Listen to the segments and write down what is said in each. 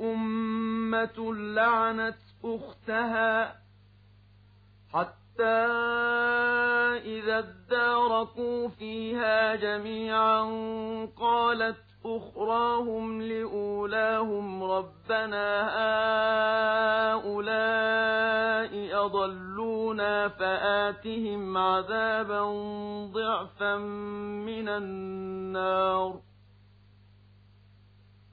أمة لعنت أختها حتى إذا اداركوا فيها جميعا قالت أخراهم لأولاهم ربنا هؤلاء أضلونا فآتهم عذابا ضعفا من النار.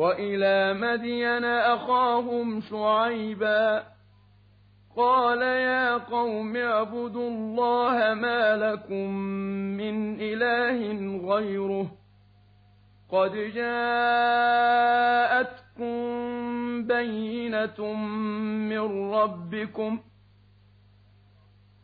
وإلى مدين أخاهم شعيبا قال يا قوم اعبدوا الله ما لكم من إله غيره قد جاءتكم بينة من ربكم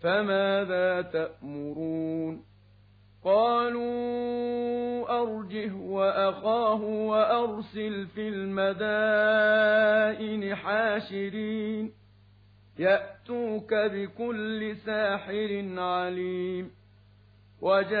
فماذا تأمرون؟ قالوا أرجه وأخاه وأرسل في المدائن حاشرين يأتوك بكل ساحر عليم وجاء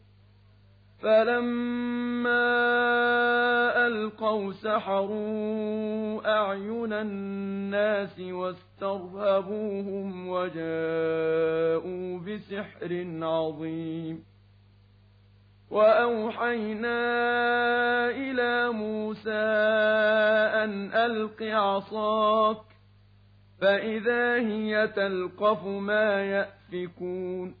فَلَمَّا أَلْقَوْا سَحَرُوا أَعْيُنَ النَّاسِ وَاسْتَرْهَبُوهُمْ وَجَاءُوا بِسِحْرٍ عَظِيمٍ وَأَوْحَيْنَا إِلَىٰ مُوسَىٰ أَنْ أَلْقِ عَصَاكَ ۖ فَإِذَا هِيَ تَلْقَفُ مَا يَأْفِكُونَ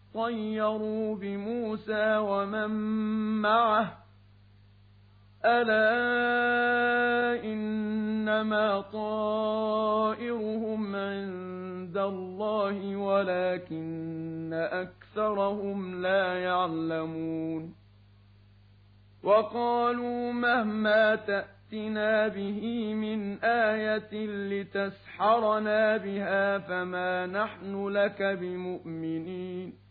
يطيروا بموسى ومن معه. ألا إنما طائرهم عند الله ولكن أكثرهم لا يعلمون. وقالوا مهما تأتنا به من آية لتسحرنا بها فما نحن لك بمؤمنين.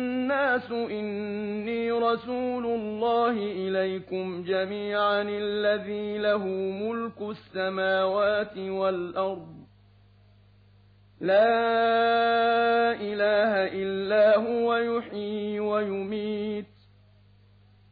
إني رسول الله إليكم جميعا الذي له ملك السماوات والأرض. لا إله إلا هو يحيي ويميت.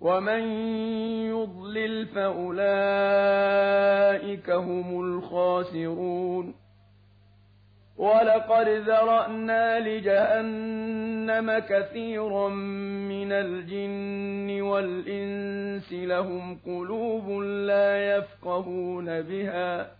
ومن يضلل فأولئك هم الخاسرون ولقد ذرأنا لجهنم كثيرا من الجن والإنس لهم قلوب لا يفقهون بها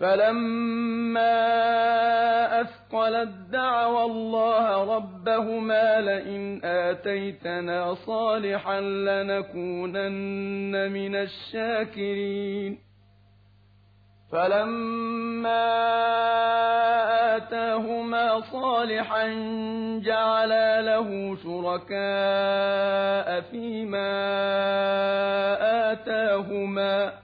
فلما أثقلت دعوى الله ربهما لئن آتيتنا صالحا لنكونن من الشاكرين فلما آتاهما صالحا جعلا له شركاء فيما آتاهما